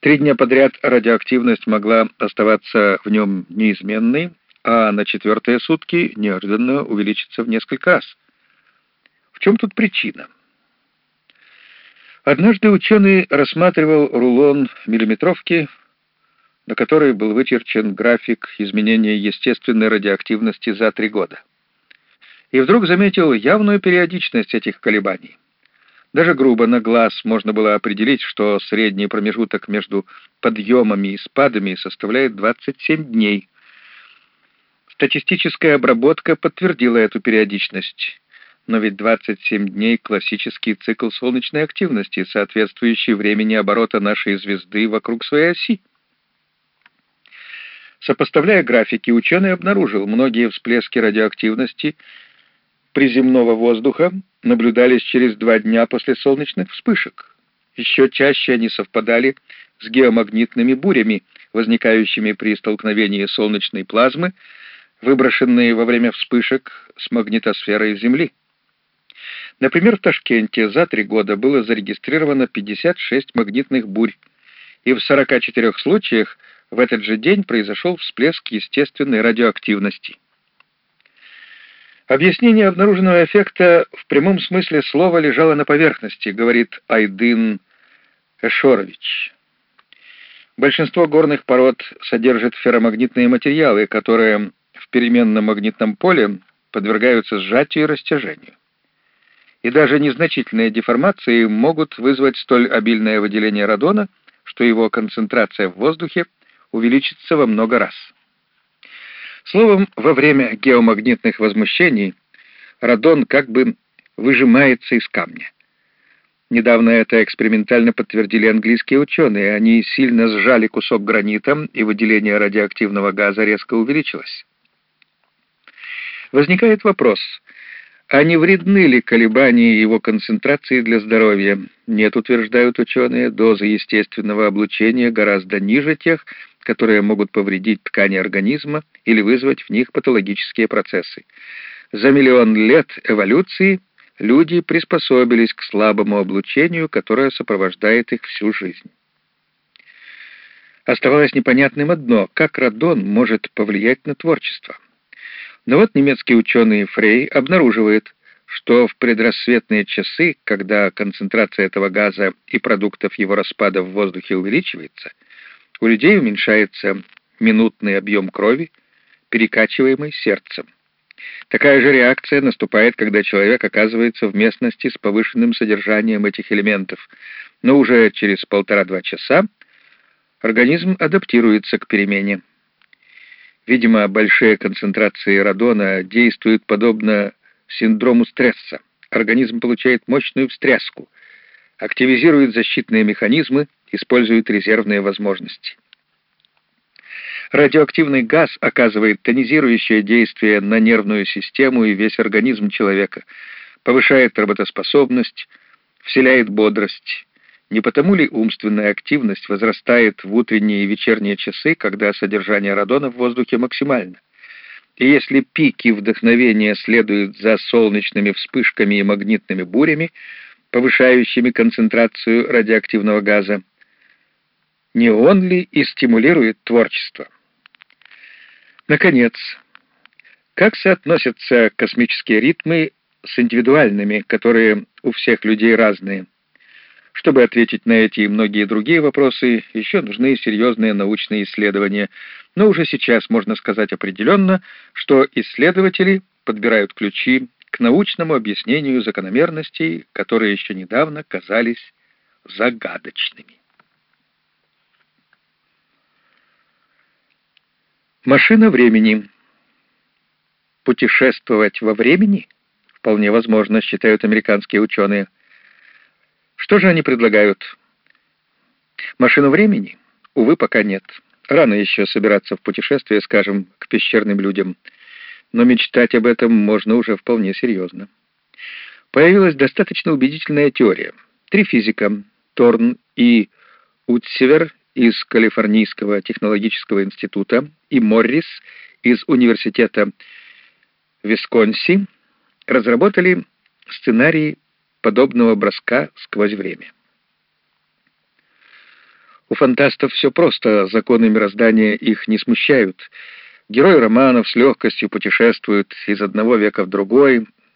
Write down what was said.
Три дня подряд радиоактивность могла оставаться в нем неизменной, а на четвертые сутки неожиданно увеличиться в несколько раз. В чем тут причина? Однажды ученый рассматривал рулон миллиметровки, на которой был вычерчен график изменения естественной радиоактивности за три года. И вдруг заметил явную периодичность этих колебаний. Даже грубо на глаз можно было определить, что средний промежуток между подъемами и спадами составляет 27 дней. Статистическая обработка подтвердила эту периодичность. Но ведь 27 дней — классический цикл солнечной активности, соответствующий времени оборота нашей звезды вокруг своей оси. Сопоставляя графики, ученый обнаружил многие всплески радиоактивности приземного воздуха наблюдались через два дня после солнечных вспышек. Еще чаще они совпадали с геомагнитными бурями, возникающими при столкновении солнечной плазмы, выброшенные во время вспышек с магнитосферой Земли. Например, в Ташкенте за три года было зарегистрировано 56 магнитных бурь, и в 44 случаях в этот же день произошел всплеск естественной радиоактивности. Объяснение обнаруженного эффекта в прямом смысле слова лежало на поверхности, говорит Айдын Эшорович. Большинство горных пород содержит ферромагнитные материалы, которые в переменном магнитном поле подвергаются сжатию и растяжению. И даже незначительные деформации могут вызвать столь обильное выделение радона, что его концентрация в воздухе увеличится во много раз. Словом, во время геомагнитных возмущений радон как бы выжимается из камня. Недавно это экспериментально подтвердили английские ученые. Они сильно сжали кусок гранита, и выделение радиоактивного газа резко увеличилось. Возникает вопрос, а не вредны ли колебания его концентрации для здоровья? Нет, утверждают ученые, дозы естественного облучения гораздо ниже тех, которые могут повредить ткани организма или вызвать в них патологические процессы. За миллион лет эволюции люди приспособились к слабому облучению, которое сопровождает их всю жизнь. Оставалось непонятным одно, как радон может повлиять на творчество. Но вот немецкий ученый Фрей обнаруживает, что в предрассветные часы, когда концентрация этого газа и продуктов его распада в воздухе увеличивается, у людей уменьшается минутный объем крови, перекачиваемый сердцем. Такая же реакция наступает, когда человек оказывается в местности с повышенным содержанием этих элементов, но уже через полтора-два часа организм адаптируется к перемене. Видимо, большие концентрации радона действуют подобно синдрому стресса. Организм получает мощную встряску, активизирует защитные механизмы, использует резервные возможности. Радиоактивный газ оказывает тонизирующее действие на нервную систему и весь организм человека, повышает работоспособность, вселяет бодрость. Не потому ли умственная активность возрастает в утренние и вечерние часы, когда содержание радона в воздухе максимально? И если пики вдохновения следуют за солнечными вспышками и магнитными бурями, повышающими концентрацию радиоактивного газа, не он ли и стимулирует творчество? Наконец, как соотносятся космические ритмы с индивидуальными, которые у всех людей разные? Чтобы ответить на эти и многие другие вопросы, еще нужны серьезные научные исследования, но уже сейчас можно сказать определенно, что исследователи подбирают ключи к научному объяснению закономерностей, которые еще недавно казались загадочными. Машина времени. Путешествовать во времени? Вполне возможно, считают американские ученые. Что же они предлагают? Машину времени? Увы, пока нет. Рано еще собираться в путешествие, скажем, к пещерным людям. Но мечтать об этом можно уже вполне серьезно. Появилась достаточно убедительная теория. Три физика, Торн и Утсевер из Калифорнийского технологического института и Моррис из университета Висконси разработали сценарий подобного броска сквозь время. У фантастов все просто, законы мироздания их не смущают. Герои романов с легкостью путешествуют из одного века в другой,